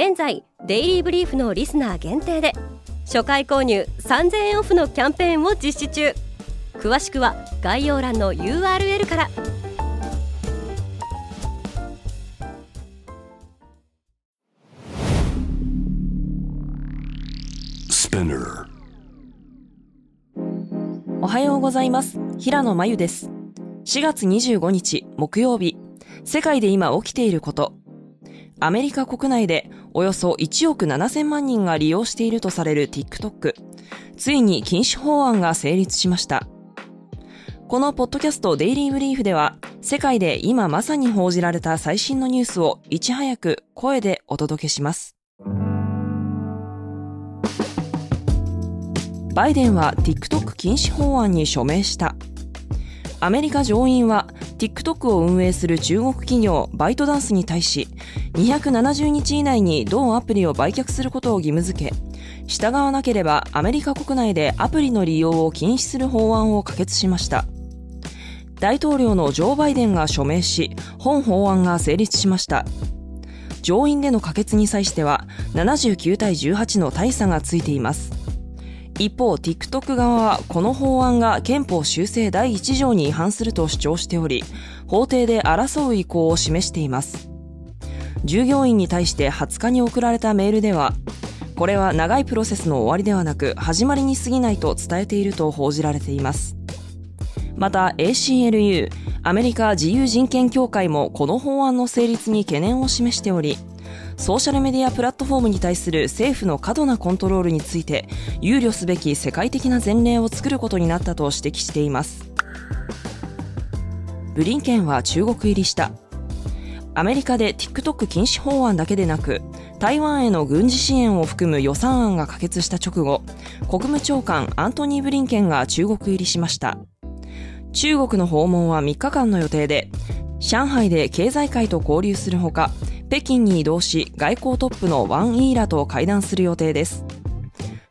現在デイリーブリーフのリスナー限定で初回購入3000円オフのキャンペーンを実施中。詳しくは概要欄の URL から。おはようございます。平野真由です。4月25日木曜日。世界で今起きていることアメリカ国内でおよそ1億7000万人が利用しているとされる TikTok。ついに禁止法案が成立しました。このポッドキャストデイリーブリーフでは、世界で今まさに報じられた最新のニュースをいち早く声でお届けします。バイデンは TikTok 禁止法案に署名した。アメリカ上院は TikTok を運営する中国企業バイトダンスに対し270日以内に同アプリを売却することを義務付け従わなければアメリカ国内でアプリの利用を禁止する法案を可決しました。大統領のジョー・バイデンが署名し本法案が成立しました。上院での可決に際しては79対18の大差がついています。一方 TikTok 側はこの法案が憲法修正第1条に違反すると主張しており法廷で争う意向を示しています。従業員に対して20日に送られたメールではこれは長いプロセスの終わりではなく始まりに過ぎないと伝えていると報じられています。また ACLU アメリカ自由人権協会もこの法案の成立に懸念を示しておりソーシャルメディアプラットフォームに対する政府の過度なコントロールについて憂慮すべき世界的な前例を作ることになったと指摘しています。ブリンケンは中国入りした。アメリカで TikTok 禁止法案だけでなく台湾への軍事支援を含む予算案が可決した直後国務長官アントニー・ブリンケンが中国入りしました。中国の訪問は3日間の予定で上海で経済界と交流するほか北京に移動し外交トップのワン・イーラと会談する予定です。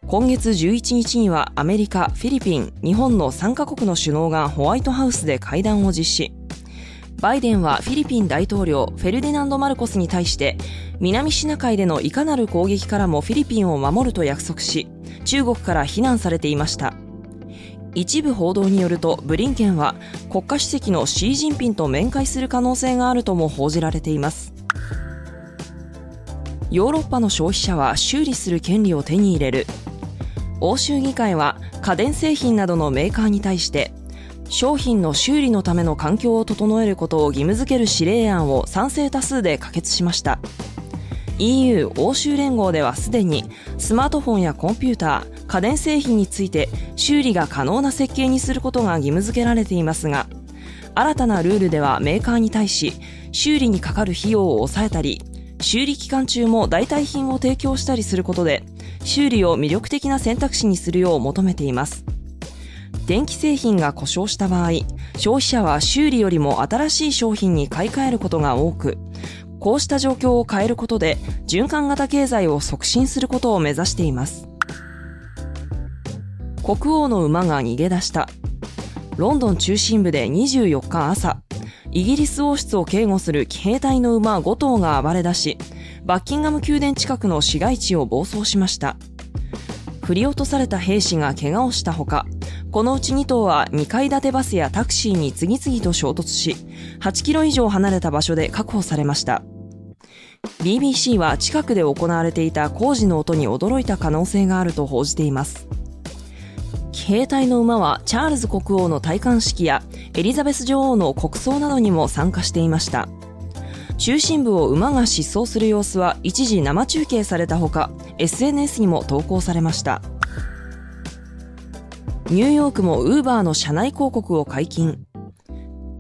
今月11日にはアメリカ、フィリピン、日本の3カ国の首脳がホワイトハウスで会談を実施。バイデンはフィリピン大統領フェルディナンド・マルコスに対して南シナ海でのいかなる攻撃からもフィリピンを守ると約束し中国から非難されていました。一部報道によるとブリンケンは国家主席のシー・ジンピンと面会する可能性があるとも報じられています。ヨーロッパの消費者は修理する権利を手に入れる。欧州議会は家電製品などのメーカーに対して商品の修理のための環境を整えることを義務付ける指令案を賛成多数で可決しました。EU 欧州連合ではすでにスマートフォンやコンピューター家電製品について修理が可能な設計にすることが義務付けられていますが新たなルールではメーカーに対し修理にかかる費用を抑えたり修理期間中も代替品を提供したりすることで修理を魅力的な選択肢にするよう求めています。電気製品が故障した場合消費者は修理よりも新しい商品に買い替えることが多くこうした状況を変えることで循環型経済を促進することを目指しています。国王の馬が逃げ出した。ロンドン中心部で24日朝イギリス王室を警護する騎兵隊の馬5頭が暴れ出し、バッキンガム宮殿近くの市街地を暴走しました。振り落とされた兵士が怪我をしたほか、このうち2頭は2階建てバスやタクシーに次々と衝突し、8キロ以上離れた場所で確保されました。BBC は近くで行われていた工事の音に驚いた可能性があると報じています。兵隊の馬はチャールズ国王の戴冠式やエリザベス女王の国葬などにも参加していました。中心部を馬が疾走する様子は一時生中継されたほか SNS にも投稿されました。ニューヨークもウーバーの車内広告を解禁。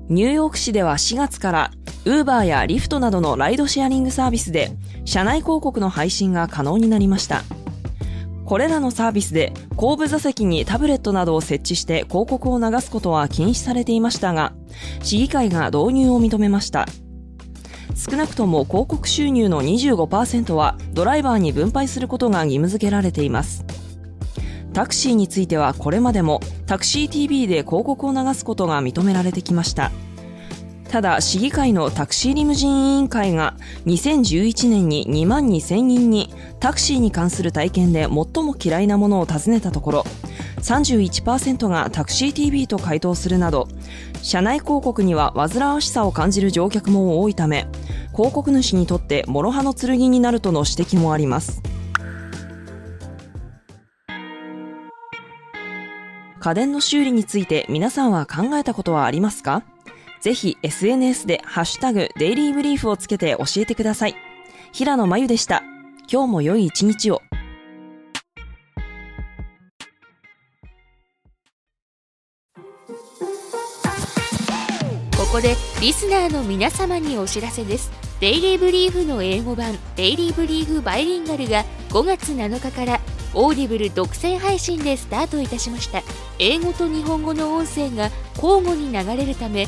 ニューヨーク市では4月からウーバーやリフトなどのライドシェアリングサービスで車内広告の配信が可能になりました。これらのサービスで後部座席にタブレットなどを設置して広告を流すことは禁止されていましたが市議会が導入を認めました。少なくとも広告収入の25%はドライバーに分配することが義務付けられています。タクシーについてはこれまでもタクシー TV で広告を流すことが認められてきました。ただ市議会のタクシーリムジン委員会が2011年に2万2000人にタクシーに関する体験で最も嫌いなものを尋ねたところ31%がタクシー TV と回答するなど車内広告には煩わしさを感じる乗客も多いため広告主にとって諸刃の剣になるとの指摘もあります。家電の修理について皆さんは考えたことはありますか？ぜひ SNS でハッシュタグデイリーブリーフをつけて教えてください。平野真由でした。今日も良い一日を。ここでリスナーの皆様にお知らせです。デイリーブリーフの英語版デイリーブリーフバイリンガルが5月7日からオーディブル独占配信でスタートいたしました英語と日本語の音声が交互に流れるため